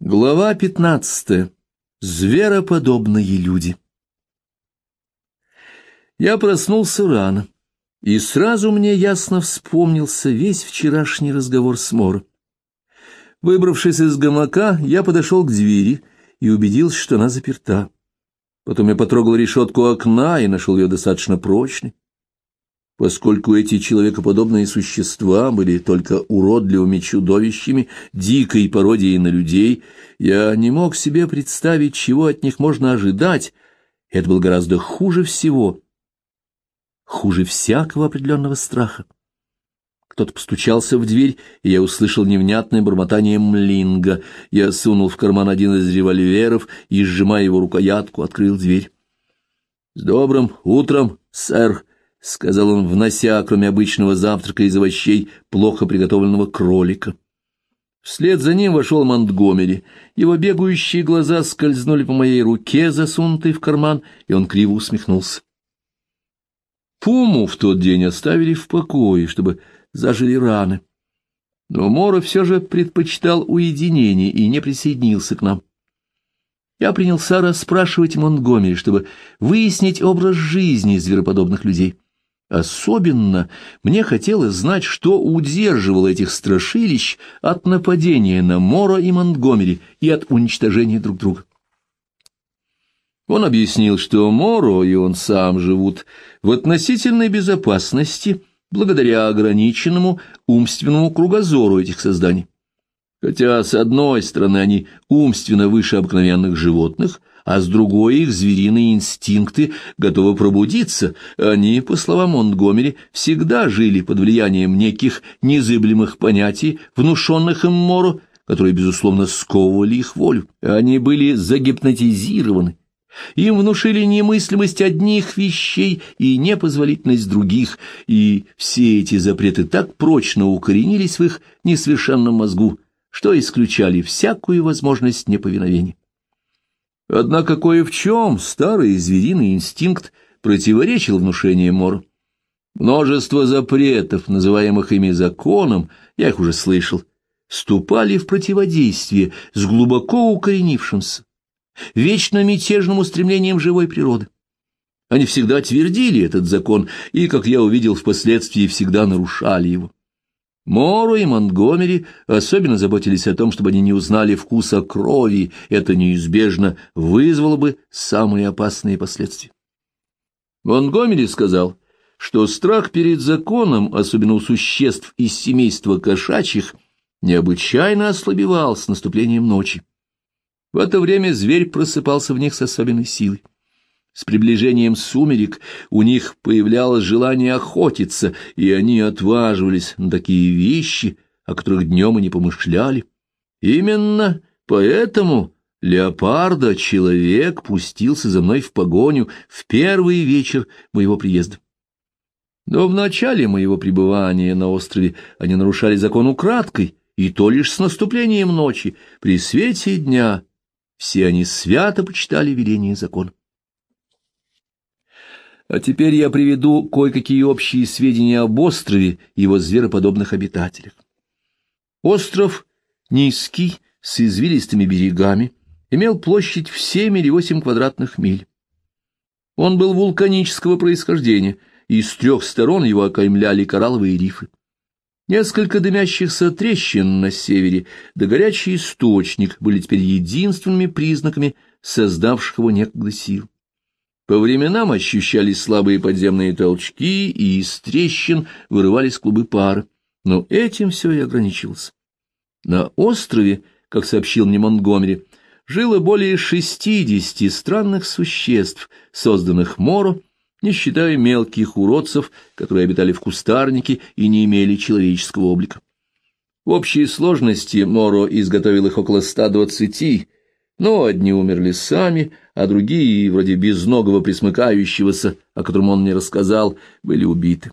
Глава пятнадцатая. Звероподобные люди. Я проснулся рано, и сразу мне ясно вспомнился весь вчерашний разговор с Моро. Выбравшись из гамака, я подошел к двери и убедился, что она заперта. Потом я потрогал решетку окна и нашел ее достаточно прочной. Поскольку эти человекоподобные существа были только уродливыми чудовищами, дикой пародией на людей, я не мог себе представить, чего от них можно ожидать. Это было гораздо хуже всего, хуже всякого определенного страха. Кто-то постучался в дверь, и я услышал невнятное бормотание млинга. Я сунул в карман один из револьверов и, сжимая его рукоятку, открыл дверь. — С добрым утром, сэр! — сказал он, внося, кроме обычного завтрака из овощей, плохо приготовленного кролика. Вслед за ним вошел Монтгомери. Его бегающие глаза скользнули по моей руке, засунутой в карман, и он криво усмехнулся. Пуму в тот день оставили в покое, чтобы зажили раны. Но Мора все же предпочитал уединение и не присоединился к нам. Я принялся расспрашивать Монтгомери, чтобы выяснить образ жизни звероподобных людей. Особенно мне хотелось знать, что удерживало этих страшилищ от нападения на Мора и Монтгомери и от уничтожения друг друга. Он объяснил, что Моро и он сам живут в относительной безопасности благодаря ограниченному умственному кругозору этих созданий. Хотя, с одной стороны, они умственно выше обыкновенных животных – а с другой их звериные инстинкты готовы пробудиться. Они, по словам Монтгомери, всегда жили под влиянием неких незыблемых понятий, внушенных им Мору, которые, безусловно, сковывали их волю. Они были загипнотизированы. Им внушили немыслимость одних вещей и непозволительность других, и все эти запреты так прочно укоренились в их несовершенном мозгу, что исключали всякую возможность неповиновения. Однако кое в чем старый звериный инстинкт противоречил внушениям Мора. Множество запретов, называемых ими законом, я их уже слышал, вступали в противодействие с глубоко укоренившимся, вечно мятежным устремлением живой природы. Они всегда твердили этот закон и, как я увидел впоследствии, всегда нарушали его. Моро и Монтгомери особенно заботились о том, чтобы они не узнали вкуса крови, это неизбежно вызвало бы самые опасные последствия. Монтгомери сказал, что страх перед законом, особенно у существ из семейства кошачьих, необычайно ослабевал с наступлением ночи. В это время зверь просыпался в них с особенной силой. С приближением сумерек у них появлялось желание охотиться, и они отваживались на такие вещи, о которых днем и не помышляли. Именно поэтому леопарда человек пустился за мной в погоню в первый вечер моего приезда. Но в начале моего пребывания на острове они нарушали закон украдкой, и то лишь с наступлением ночи, при свете дня, все они свято почитали веление закона. А теперь я приведу кое-какие общие сведения об острове и его звероподобных обитателях. Остров низкий, с извилистыми берегами, имел площадь в семь или восемь квадратных миль. Он был вулканического происхождения, и с трех сторон его окаймляли коралловые рифы. Несколько дымящихся трещин на севере, да горячий источник были теперь единственными признаками создавших его некогда сил. По временам ощущались слабые подземные толчки, и из трещин вырывались клубы пара. Но этим все и ограничилось. На острове, как сообщил мне Монтгомери, жило более шестидесяти странных существ, созданных Моро, не считая мелких уродцев, которые обитали в кустарнике и не имели человеческого облика. В общей сложности Моро изготовил их около ста двадцати, но одни умерли сами, а другие, вроде безногого присмыкающегося, о котором он мне рассказал, были убиты.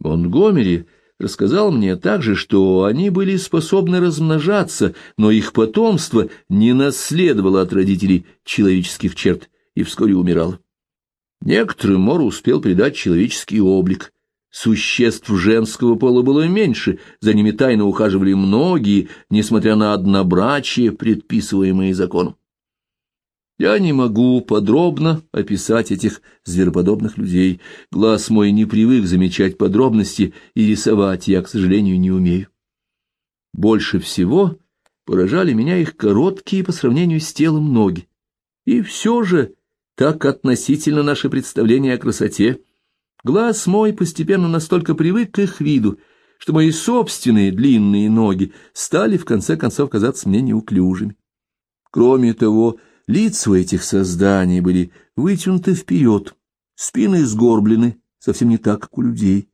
Монгомери рассказал мне также, что они были способны размножаться, но их потомство не наследовало от родителей человеческих черт и вскоре умирало. Некоторым Мор успел придать человеческий облик, Существ женского пола было меньше, за ними тайно ухаживали многие, несмотря на однобрачие, предписываемые законом. Я не могу подробно описать этих звероподобных людей. Глаз мой не привык замечать подробности, и рисовать я, к сожалению, не умею. Больше всего поражали меня их короткие по сравнению с телом ноги. И все же, так относительно наше представление о красоте, глаз мой постепенно настолько привык к их виду, что мои собственные длинные ноги стали в конце концов казаться мне неуклюжими. Кроме того, Лица у этих созданий были вытянуты вперед, спины сгорблены, совсем не так, как у людей.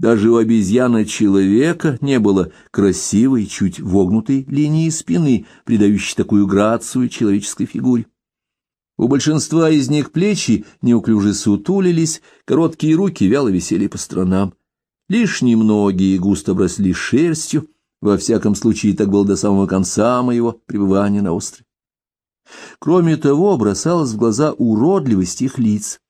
Даже у обезьяна-человека не было красивой, чуть вогнутой линии спины, придающей такую грацию человеческой фигуре. У большинства из них плечи неуклюже сутулились, короткие руки вяло висели по сторонам. Лишь немногие густо бросли шерстью, во всяком случае так было до самого конца моего пребывания на острове. Кроме того, бросалась в глаза уродливость их лиц.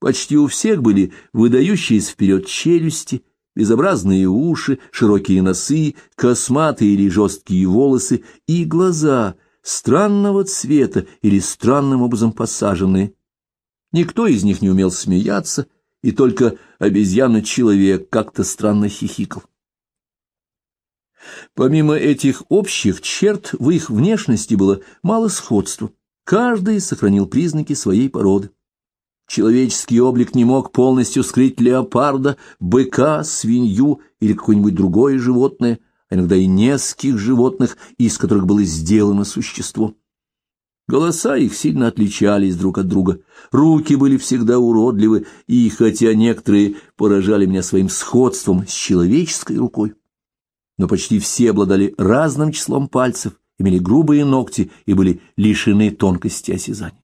Почти у всех были выдающиеся вперед челюсти, безобразные уши, широкие носы, косматые или жесткие волосы и глаза странного цвета или странным образом посаженные. Никто из них не умел смеяться, и только обезьяна-человек как-то странно хихикал. Помимо этих общих черт, в их внешности было мало сходства. Каждый сохранил признаки своей породы. Человеческий облик не мог полностью скрыть леопарда, быка, свинью или какое-нибудь другое животное, а иногда и нескольких животных, из которых было сделано существо. Голоса их сильно отличались друг от друга, руки были всегда уродливы, и хотя некоторые поражали меня своим сходством с человеческой рукой, но почти все обладали разным числом пальцев, имели грубые ногти и были лишены тонкости осязания.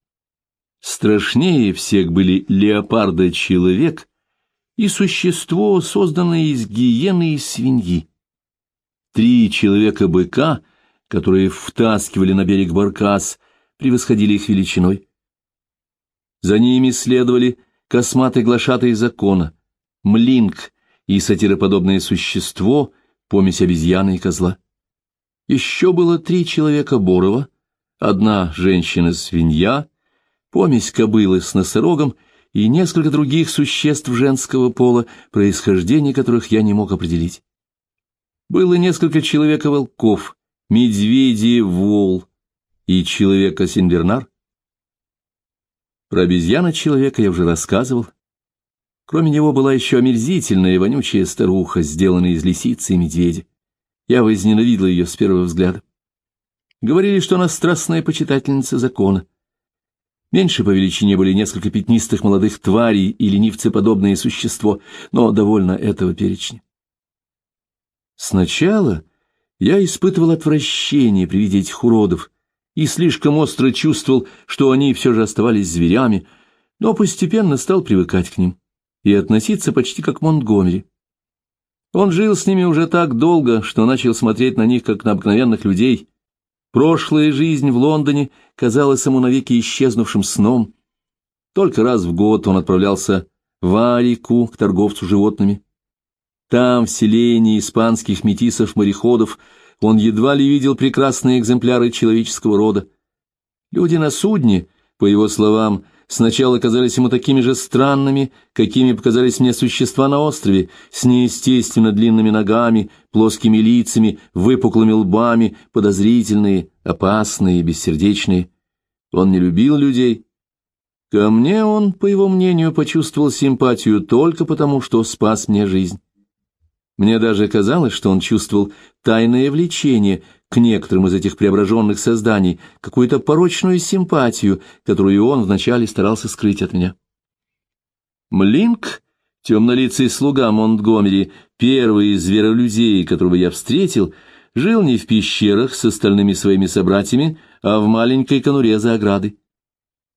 Страшнее всех были леопарда-человек и существо, созданное из гиены и свиньи. Три человека-быка, которые втаскивали на берег баркас, превосходили их величиной. За ними следовали косматый глашатый закона, млинг и сатироподобное существо — помесь обезьяны и козла. Еще было три человека Борова, одна женщина-свинья, помесь кобылы с носорогом и несколько других существ женского пола, происхождение которых я не мог определить. Было несколько человека-волков, медведи-вол и человека-синвернар. Про обезьяна-человека я уже рассказывал. Кроме него была еще омерзительная вонючая старуха, сделанная из лисицы и медведя. Я возненавидел ее с первого взгляда. Говорили, что она страстная почитательница закона. Меньше по величине были несколько пятнистых молодых тварей и ленивцеподобное существо, но довольно этого перечня. Сначала я испытывал отвращение при виде этих уродов и слишком остро чувствовал, что они все же оставались зверями, но постепенно стал привыкать к ним и относиться почти как Монтгомери. Он жил с ними уже так долго, что начал смотреть на них как на обыкновенных людей. Прошлая жизнь в Лондоне казалась ему навеки исчезнувшим сном. Только раз в год он отправлялся в Арику к торговцу животными. Там, в селении испанских метисов-мореходов, он едва ли видел прекрасные экземпляры человеческого рода. Люди на судне, по его словам, сначала казались ему такими же странными, какими показались мне существа на острове, с неестественно длинными ногами, плоскими лицами, выпуклыми лбами, подозрительные, опасные, бессердечные. Он не любил людей. Ко мне он, по его мнению, почувствовал симпатию только потому, что спас мне жизнь. Мне даже казалось, что он чувствовал тайное влечение к некоторым из этих преображенных созданий, какую-то порочную симпатию, которую он вначале старался скрыть от меня. Млинк, темнолицый слуга Монтгомери, первый из зверолюдей, которого я встретил, жил не в пещерах с остальными своими собратьями, а в маленькой конуре за оградой.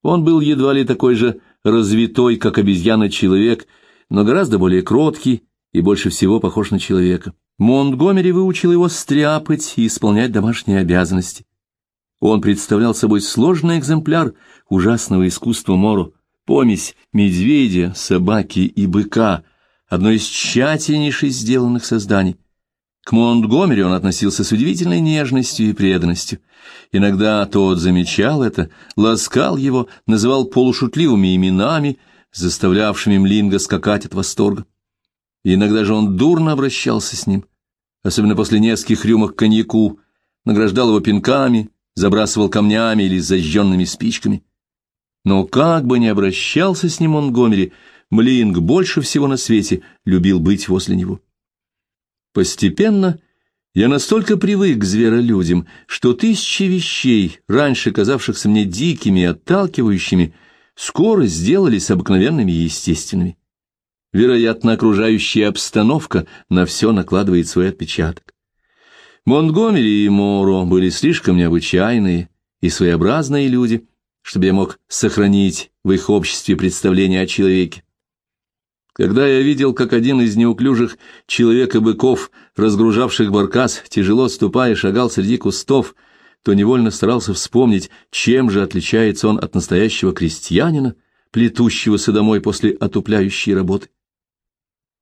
Он был едва ли такой же развитой, как обезьяна-человек, но гораздо более кроткий и больше всего похож на человека. Монтгомери выучил его стряпать и исполнять домашние обязанности. Он представлял собой сложный экземпляр ужасного искусства Моро, помесь медведя, собаки и быка, одно из тщательнейших сделанных созданий. К Монтгомери он относился с удивительной нежностью и преданностью. Иногда тот замечал это, ласкал его, называл полушутливыми именами, заставлявшими Млинга скакать от восторга. И иногда же он дурно обращался с ним, особенно после нескольких рюмок коньяку, награждал его пинками, забрасывал камнями или зажженными спичками. Но как бы ни обращался с ним Монгомери, Млинг больше всего на свете любил быть возле него. Постепенно я настолько привык к зверолюдям, что тысячи вещей, раньше казавшихся мне дикими и отталкивающими, скоро сделались обыкновенными и естественными. Вероятно, окружающая обстановка на все накладывает свой отпечаток. Монтгомери и Моро были слишком необычайные и своеобразные люди, чтобы я мог сохранить в их обществе представление о человеке. Когда я видел, как один из неуклюжих человека-быков, разгружавших баркас, тяжело ступая, шагал среди кустов, то невольно старался вспомнить, чем же отличается он от настоящего крестьянина, плетущегося домой после отупляющей работы.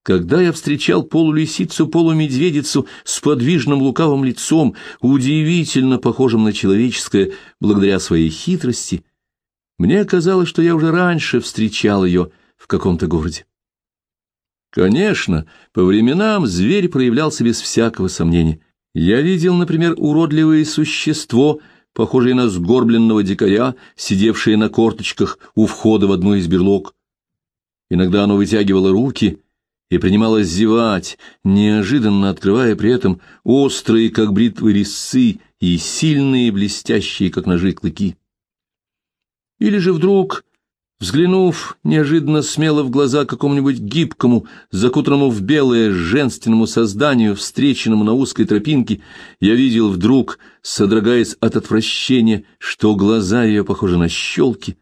Когда я встречал полулисицу, полумедведицу с подвижным лукавым лицом, удивительно похожим на человеческое, благодаря своей хитрости, мне казалось, что я уже раньше встречал ее в каком-то городе. Конечно, по временам зверь проявлялся без всякого сомнения. Я видел, например, уродливое существо, похожее на сгорбленного дикаря, сидевшее на корточках у входа в одну из берлог. Иногда оно вытягивало руки — и принималась зевать, неожиданно открывая при этом острые, как бритвы, резцы и сильные, блестящие, как ножи, клыки. Или же вдруг, взглянув неожиданно смело в глаза какому-нибудь гибкому, закутанному в белое женственному созданию, встреченному на узкой тропинке, я видел вдруг, содрогаясь от отвращения, что глаза ее похожи на щелки,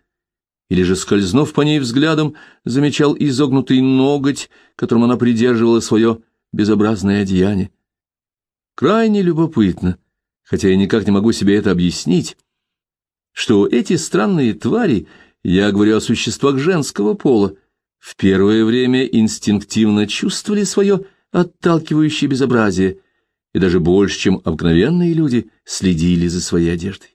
или же, скользнув по ней взглядом, замечал изогнутый ноготь, которым она придерживала свое безобразное одеяние. Крайне любопытно, хотя я никак не могу себе это объяснить, что эти странные твари, я говорю о существах женского пола, в первое время инстинктивно чувствовали свое отталкивающее безобразие, и даже больше, чем обыкновенные люди, следили за своей одеждой.